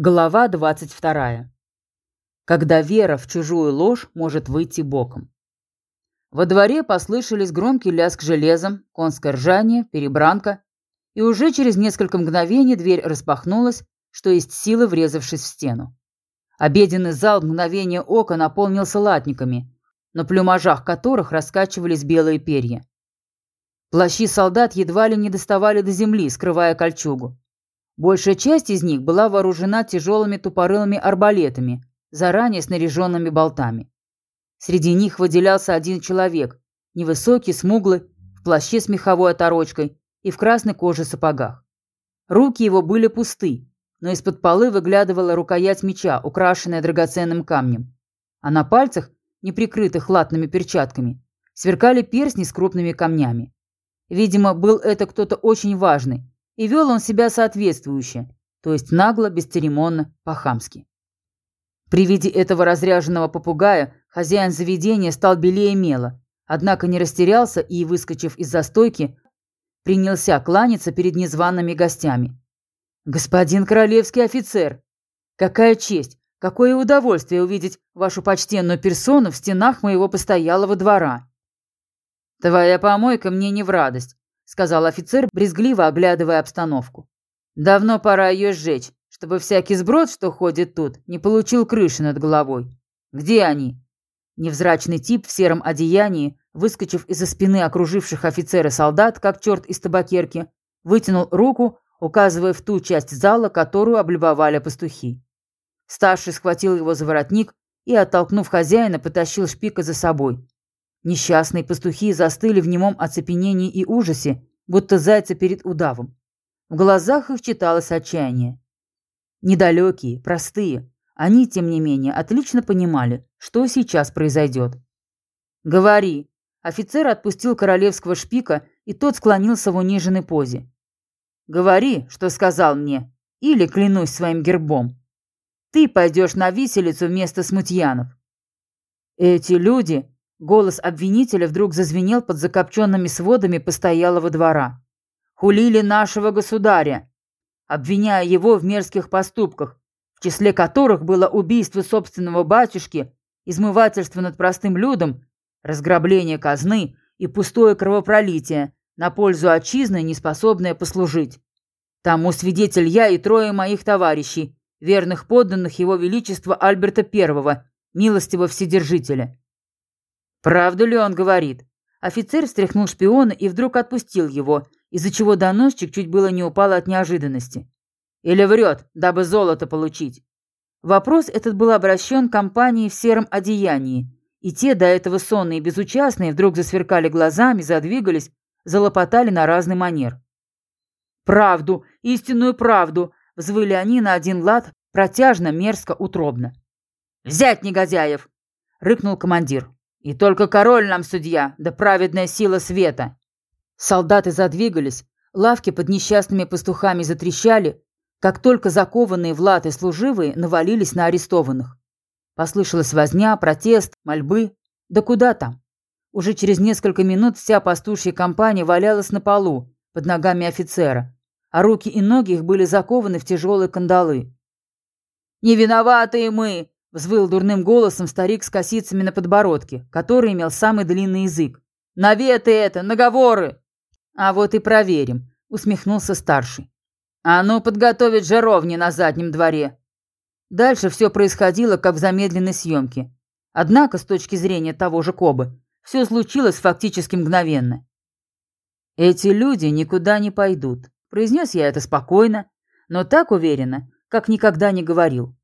Глава 22. Когда вера в чужую ложь может выйти боком. Во дворе послышались громкий лязг железом, конское ржание, перебранка, и уже через несколько мгновений дверь распахнулась, что есть силы, врезавшись в стену. Обеденный зал мгновение ока наполнился латниками, на плюмажах которых раскачивались белые перья. Плащи солдат едва ли не доставали до земли, скрывая кольчугу. Большая часть из них была вооружена тяжелыми тупорылыми арбалетами, заранее снаряженными болтами. Среди них выделялся один человек, невысокий, смуглый, в плаще с меховой оторочкой и в красной коже сапогах. Руки его были пусты, но из-под полы выглядывала рукоять меча, украшенная драгоценным камнем. А на пальцах, не прикрытых латными перчатками, сверкали перстни с крупными камнями. Видимо, был это кто-то очень важный, и вел он себя соответствующе, то есть нагло, бесцеремонно, по-хамски. При виде этого разряженного попугая хозяин заведения стал белее мела, однако не растерялся и, выскочив из застойки, принялся кланяться перед незваными гостями. «Господин королевский офицер! Какая честь, какое удовольствие увидеть вашу почтенную персону в стенах моего постоялого двора!» «Твоя помойка мне не в радость», сказал офицер, брезгливо оглядывая обстановку. Давно пора ее сжечь, чтобы всякий сброд, что ходит тут, не получил крыши над головой. Где они? Невзрачный тип в сером одеянии, выскочив из-за спины окруживших офицера солдат, как черт из табакерки, вытянул руку, указывая в ту часть зала, которую облюбовали пастухи. Старший схватил его за воротник и, оттолкнув хозяина, потащил шпика за собой. Несчастные пастухи застыли в немом оцепенении и ужасе, будто зайцы перед удавом. В глазах их читалось отчаяние. Недалекие, простые, они, тем не менее, отлично понимали, что сейчас произойдет. «Говори!» Офицер отпустил королевского шпика, и тот склонился в униженной позе. «Говори, что сказал мне, или клянусь своим гербом. Ты пойдешь на виселицу вместо смутьянов». Эти люди, Голос обвинителя вдруг зазвенел под закопченными сводами постоялого двора. «Хулили нашего государя, обвиняя его в мерзких поступках, в числе которых было убийство собственного батюшки, измывательство над простым людом, разграбление казны и пустое кровопролитие, на пользу отчизны, неспособное послужить. Тому свидетель я и трое моих товарищей, верных подданных его величества Альберта I, милостивого вседержителя. Правду ли он говорит? Офицер встряхнул шпиона и вдруг отпустил его, из-за чего доносчик чуть было не упал от неожиданности. Или врет, дабы золото получить? Вопрос этот был обращен к компании в сером одеянии, и те, до этого сонные и безучастные, вдруг засверкали глазами, задвигались, залопотали на разный манер. «Правду, истинную правду!» — взвыли они на один лад, протяжно, мерзко, утробно. «Взять негодяев!» — рыкнул командир. И только король нам судья, да праведная сила света. Солдаты задвигались, лавки под несчастными пастухами затрещали, как только закованные в латы служивые навалились на арестованных. Послышалась возня, протест, мольбы. Да куда там? Уже через несколько минут вся пастушья компания валялась на полу, под ногами офицера, а руки и ноги их были закованы в тяжелые кандалы. «Не виноваты мы!» Взвыл дурным голосом старик с косицами на подбородке, который имел самый длинный язык. «Наветы это! Наговоры!» «А вот и проверим», — усмехнулся старший. «А ну, подготовить жаровни на заднем дворе». Дальше все происходило, как в замедленной съемке. Однако, с точки зрения того же Кобы, все случилось фактически мгновенно. «Эти люди никуда не пойдут», — произнес я это спокойно, но так уверенно, как никогда не говорил.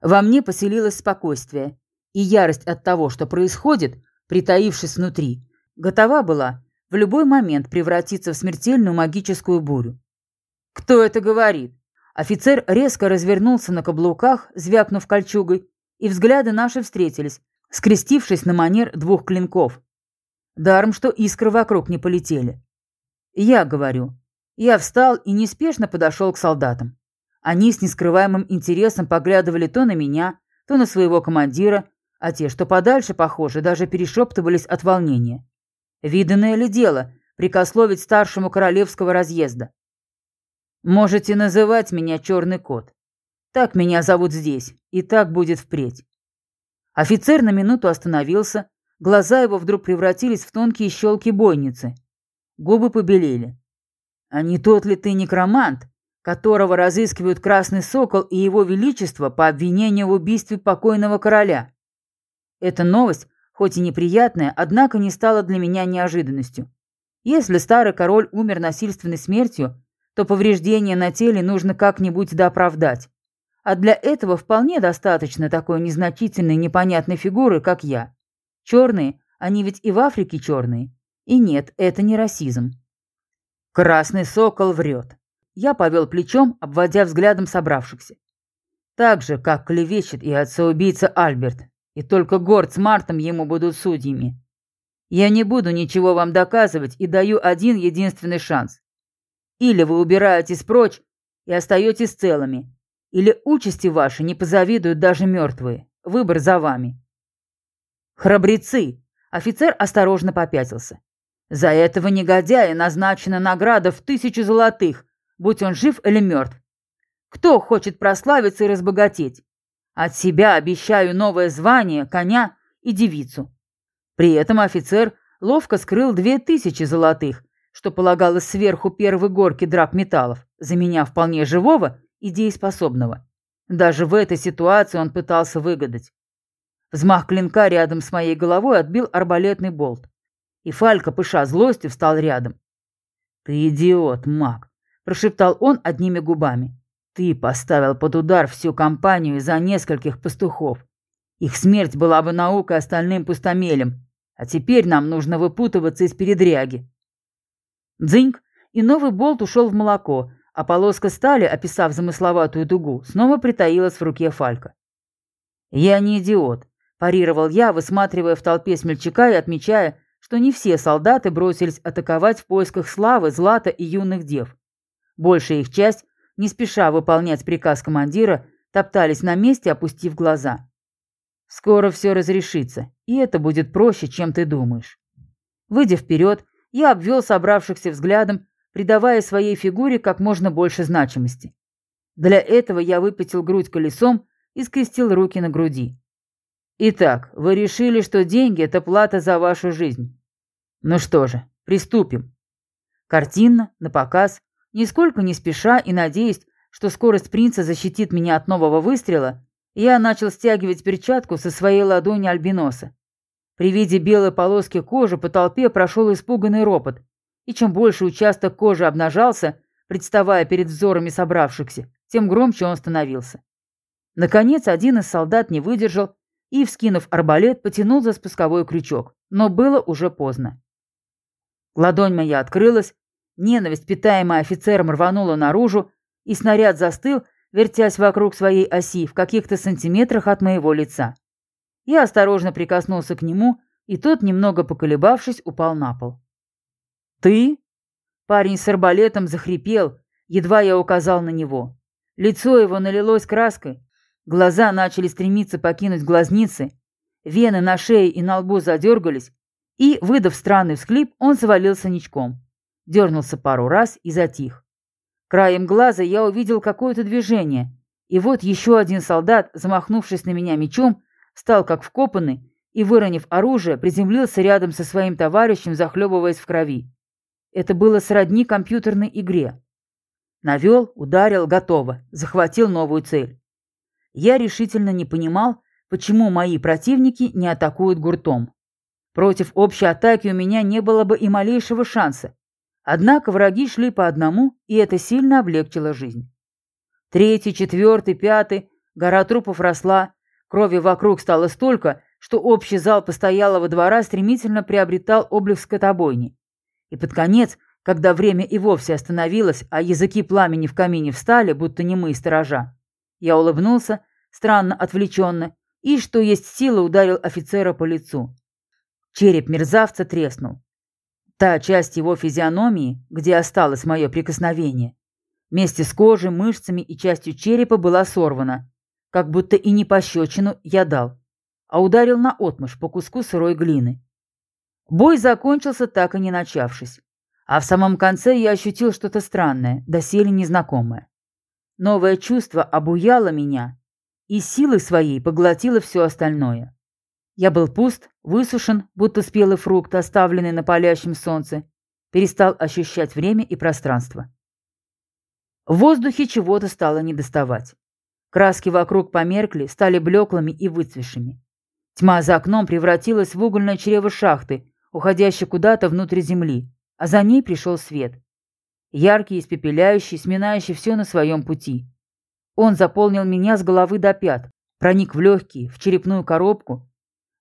Во мне поселилось спокойствие, и ярость от того, что происходит, притаившись внутри, готова была в любой момент превратиться в смертельную магическую бурю. «Кто это говорит?» Офицер резко развернулся на каблуках, звякнув кольчугой, и взгляды наши встретились, скрестившись на манер двух клинков. Даром, что искры вокруг не полетели. «Я говорю». Я встал и неспешно подошел к солдатам. Они с нескрываемым интересом поглядывали то на меня, то на своего командира, а те, что подальше, похоже, даже перешептывались от волнения. Виданное ли дело прикословить старшему королевского разъезда? «Можете называть меня Черный кот. Так меня зовут здесь, и так будет впредь. Офицер на минуту остановился, глаза его вдруг превратились в тонкие щелки бойницы. Губы побелели. «А не тот ли ты некромант, которого разыскивают Красный Сокол и Его Величество по обвинению в убийстве покойного короля?» Эта новость, хоть и неприятная, однако не стала для меня неожиданностью. Если старый король умер насильственной смертью, то повреждения на теле нужно как-нибудь дооправдать. А для этого вполне достаточно такой незначительной непонятной фигуры, как я. Черные, они ведь и в Африке черные. И нет, это не расизм. Красный сокол врет. Я повел плечом, обводя взглядом собравшихся. Так же, как клевещет и отца-убийца Альберт. И только Горд с Мартом ему будут судьями. Я не буду ничего вам доказывать и даю один единственный шанс. Или вы убираетесь прочь и остаетесь целыми, или участи ваши не позавидуют даже мертвые. Выбор за вами. Храбрецы! Офицер осторожно попятился. За этого негодяя назначена награда в тысячу золотых, будь он жив или мертв. Кто хочет прославиться и разбогатеть? От себя обещаю новое звание, коня и девицу. При этом офицер ловко скрыл две тысячи золотых, что полагалось сверху первой горки драк металлов, за меня вполне живого и дееспособного. Даже в этой ситуации он пытался выгадать. Взмах клинка рядом с моей головой отбил арбалетный болт. И Фалька, пыша злостью, встал рядом. «Ты идиот, маг!» – прошептал он одними губами. «Ты поставил под удар всю компанию из-за нескольких пастухов. Их смерть была бы наукой остальным пустомелем, а теперь нам нужно выпутываться из передряги». Дзыньк, и новый болт ушел в молоко, а полоска стали, описав замысловатую дугу, снова притаилась в руке Фалька. «Я не идиот», – парировал я, высматривая в толпе смельчака и отмечая, что не все солдаты бросились атаковать в поисках славы, злата и юных дев. Большая их часть, не спеша выполнять приказ командира, топтались на месте, опустив глаза. «Скоро все разрешится, и это будет проще, чем ты думаешь». Выйдя вперед, я обвел собравшихся взглядом придавая своей фигуре как можно больше значимости. Для этого я выпятил грудь колесом и скрестил руки на груди. Итак, вы решили, что деньги – это плата за вашу жизнь. Ну что же, приступим. Картинно, на показ, нисколько не спеша и надеясь, что скорость принца защитит меня от нового выстрела, я начал стягивать перчатку со своей ладони альбиноса. При виде белой полоски кожи по толпе прошел испуганный ропот, и чем больше участок кожи обнажался, представая перед взорами собравшихся, тем громче он становился. Наконец, один из солдат не выдержал и, вскинув арбалет, потянул за спусковой крючок, но было уже поздно. Ладонь моя открылась, ненависть, питаемая офицером, рванула наружу, и снаряд застыл, вертясь вокруг своей оси в каких-то сантиметрах от моего лица. Я осторожно прикоснулся к нему, и тот, немного поколебавшись, упал на пол. «Ты?» Парень с арбалетом захрипел, едва я указал на него. Лицо его налилось краской, глаза начали стремиться покинуть глазницы, вены на шее и на лбу задергались, и, выдав странный всклип, он завалился ничком. Дернулся пару раз и затих. Краем глаза я увидел какое-то движение, и вот еще один солдат, замахнувшись на меня мечом, стал как вкопанный и, выронив оружие, приземлился рядом со своим товарищем, захлебываясь в крови. Это было сродни компьютерной игре. Навел, ударил, готово, захватил новую цель. Я решительно не понимал, почему мои противники не атакуют гуртом. Против общей атаки у меня не было бы и малейшего шанса. Однако враги шли по одному, и это сильно облегчило жизнь. Третий, четвертый, пятый, гора трупов росла, крови вокруг стало столько, что общий зал постоялого двора стремительно приобретал облик скотобойни. И под конец, когда время и вовсе остановилось, а языки пламени в камине встали, будто немые сторожа, я улыбнулся, странно отвлеченно, и, что есть сила, ударил офицера по лицу. Череп мерзавца треснул. Та часть его физиономии, где осталось мое прикосновение, вместе с кожей, мышцами и частью черепа была сорвана, как будто и не пощечину я дал, а ударил на отмышь по куску сырой глины. Бой закончился, так и не начавшись. А в самом конце я ощутил что-то странное, доселе незнакомое. Новое чувство обуяло меня и силой своей поглотило все остальное. Я был пуст, высушен, будто спелый фрукт, оставленный на палящем солнце, перестал ощущать время и пространство. В воздухе чего-то стало недоставать. Краски вокруг померкли, стали блеклыми и выцвешими. Тьма за окном превратилась в угольное чрево шахты, уходящее куда-то внутрь земли, а за ней пришел свет. Яркий, испепеляющий, сминающий все на своем пути. Он заполнил меня с головы до пят, проник в легкие, в черепную коробку,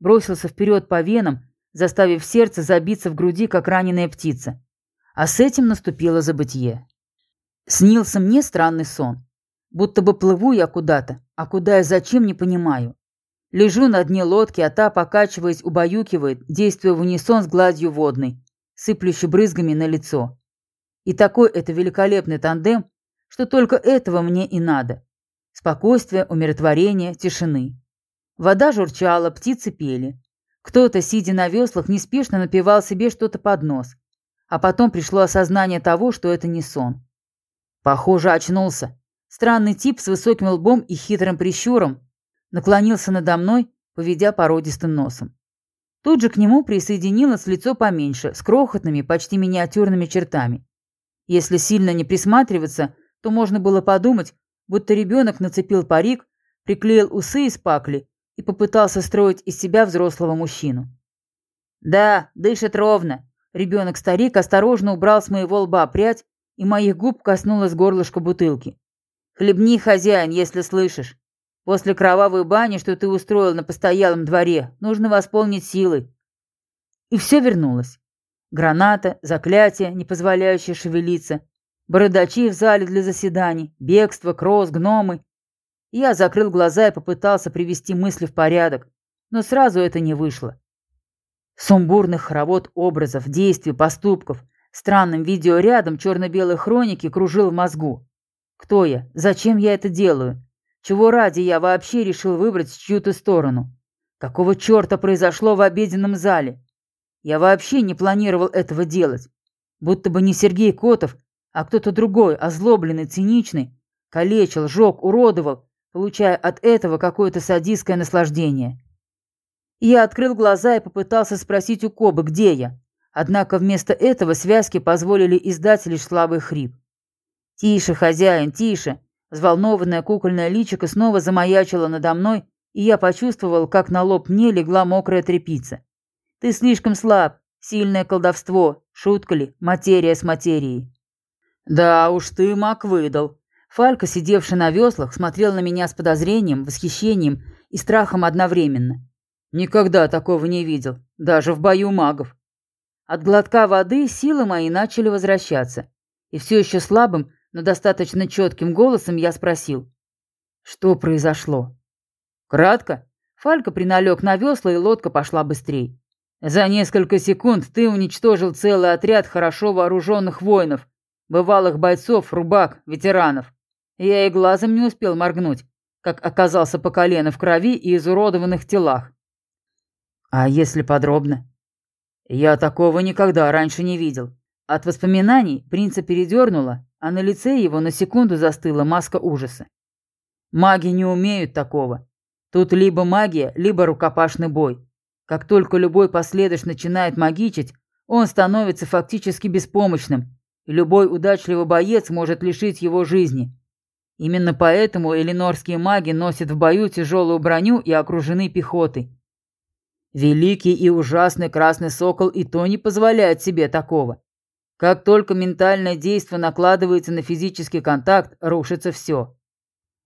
бросился вперед по венам, заставив сердце забиться в груди, как раненая птица. А с этим наступило забытье. Снился мне странный сон. Будто бы плыву я куда-то, а куда и зачем не понимаю. Лежу на дне лодки, а та, покачиваясь, убаюкивает, действуя в унисон с гладью водной, сыплющей брызгами на лицо. И такой это великолепный тандем, что только этого мне и надо. Спокойствие, умиротворение, тишины. Вода журчала, птицы пели. Кто-то, сидя на веслах, неспешно напевал себе что-то под нос. А потом пришло осознание того, что это не сон. Похоже, очнулся. Странный тип с высоким лбом и хитрым прищуром наклонился надо мной, поведя породистым носом. Тут же к нему присоединилось лицо поменьше, с крохотными, почти миниатюрными чертами. Если сильно не присматриваться, то можно было подумать, будто ребенок нацепил парик, приклеил усы из пакли и попытался строить из себя взрослого мужчину. «Да, дышит ровно». Ребенок-старик осторожно убрал с моего лба прядь, и моих губ коснулось горлышко бутылки. «Хлебни, хозяин, если слышишь. После кровавой бани, что ты устроил на постоялом дворе, нужно восполнить силы». И все вернулось. Граната, заклятие, не позволяющее шевелиться, бородачи в зале для заседаний, бегство, кросс, гномы я закрыл глаза и попытался привести мысли в порядок, но сразу это не вышло. Сумбурных хоровод образов, действий, поступков, странным видеорядом черно-белой хроники кружил в мозгу. Кто я? Зачем я это делаю? Чего ради я вообще решил выбрать чью-то сторону? Какого черта произошло в обеденном зале? Я вообще не планировал этого делать. Будто бы не Сергей Котов, а кто-то другой, озлобленный, циничный, калечил, жег, уродовал, получая от этого какое-то садистское наслаждение. Я открыл глаза и попытался спросить у Кобы, где я. Однако вместо этого связки позволили издать лишь слабый хрип. «Тише, хозяин, тише!» Взволнованная кукольная личико снова замаячила надо мной, и я почувствовал, как на лоб мне легла мокрая тряпица. «Ты слишком слаб. Сильное колдовство. Шутка ли? Материя с материей». «Да уж ты маг выдал», Фалька, сидевший на веслах, смотрел на меня с подозрением, восхищением и страхом одновременно. Никогда такого не видел, даже в бою магов. От глотка воды силы мои начали возвращаться, и все еще слабым, но достаточно четким голосом я спросил. Что произошло? Кратко. Фалька приналег на весла, и лодка пошла быстрее. За несколько секунд ты уничтожил целый отряд хорошо вооруженных воинов, бывалых бойцов, рубак, ветеранов. Я и глазом не успел моргнуть, как оказался по колено в крови и изуродованных телах. А если подробно? Я такого никогда раньше не видел. От воспоминаний принца передернуло, а на лице его на секунду застыла маска ужаса. Маги не умеют такого. Тут либо магия, либо рукопашный бой. Как только любой последующ начинает магичить, он становится фактически беспомощным, и любой удачливый боец может лишить его жизни, Именно поэтому элинорские маги носят в бою тяжелую броню и окружены пехотой. Великий и ужасный Красный Сокол и то не позволяет себе такого. Как только ментальное действие накладывается на физический контакт, рушится все.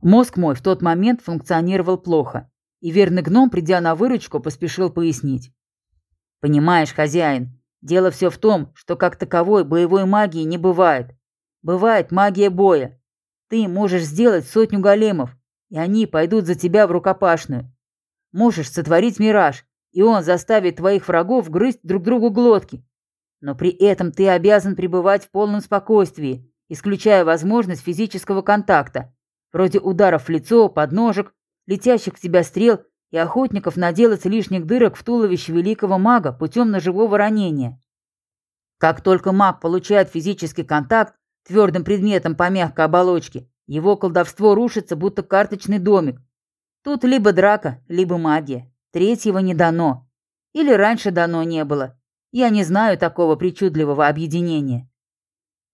Мозг мой в тот момент функционировал плохо, и верный гном, придя на выручку, поспешил пояснить. «Понимаешь, хозяин, дело все в том, что как таковой боевой магии не бывает. Бывает магия боя, ты можешь сделать сотню големов, и они пойдут за тебя в рукопашную. Можешь сотворить мираж, и он заставит твоих врагов грызть друг другу глотки. Но при этом ты обязан пребывать в полном спокойствии, исключая возможность физического контакта, вроде ударов в лицо, подножек, летящих к тебя стрел и охотников наделать лишних дырок в туловище великого мага путем ножевого ранения. Как только маг получает физический контакт, твердым предметом по мягкой оболочке, Его колдовство рушится, будто карточный домик. Тут либо драка, либо магия. Третьего не дано. Или раньше дано не было. Я не знаю такого причудливого объединения.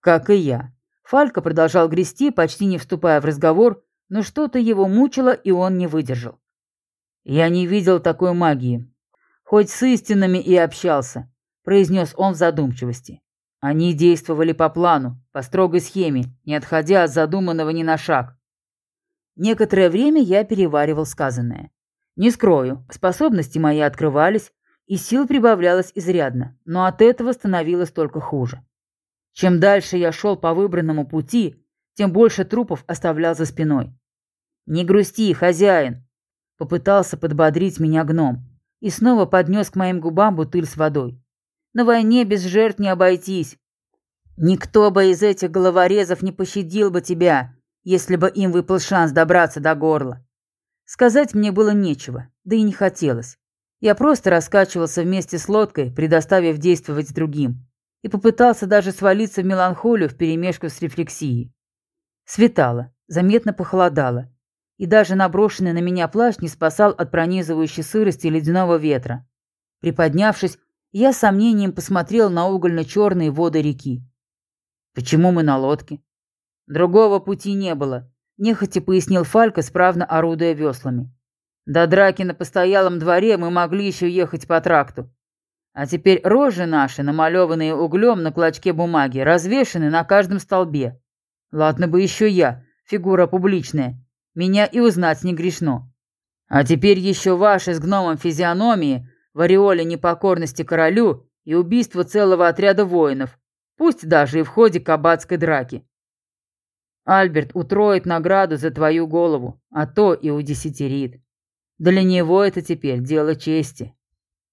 Как и я. Фалька продолжал грести, почти не вступая в разговор, но что-то его мучило, и он не выдержал. Я не видел такой магии. Хоть с истинными и общался, произнес он в задумчивости. Они действовали по плану, по строгой схеме, не отходя от задуманного ни на шаг. Некоторое время я переваривал сказанное. Не скрою, способности мои открывались, и сил прибавлялось изрядно, но от этого становилось только хуже. Чем дальше я шел по выбранному пути, тем больше трупов оставлял за спиной. «Не грусти, хозяин!» Попытался подбодрить меня гном и снова поднес к моим губам бутыль с водой. На войне без жертв не обойтись. Никто бы из этих головорезов не пощадил бы тебя, если бы им выпал шанс добраться до горла. Сказать мне было нечего, да и не хотелось. Я просто раскачивался вместе с лодкой, предоставив действовать другим, и попытался даже свалиться в меланхолию вперемешку с рефлексией. Светало, заметно похолодало, и даже наброшенный на меня плащ не спасал от пронизывающей сырости ледяного ветра. Приподнявшись, я с сомнением посмотрел на угольно-черные воды реки. «Почему мы на лодке?» «Другого пути не было», — нехотя пояснил Фалька, справно орудуя веслами. «До драки на постоялом дворе мы могли еще ехать по тракту. А теперь рожи наши, намалеванные углем на клочке бумаги, развешаны на каждом столбе. Ладно бы еще я, фигура публичная. Меня и узнать не грешно. А теперь еще ваши с гномом физиономии в ореоле непокорности королю и убийство целого отряда воинов, пусть даже и в ходе кабацкой драки. Альберт утроит награду за твою голову, а то и удесятерит. Для него это теперь дело чести.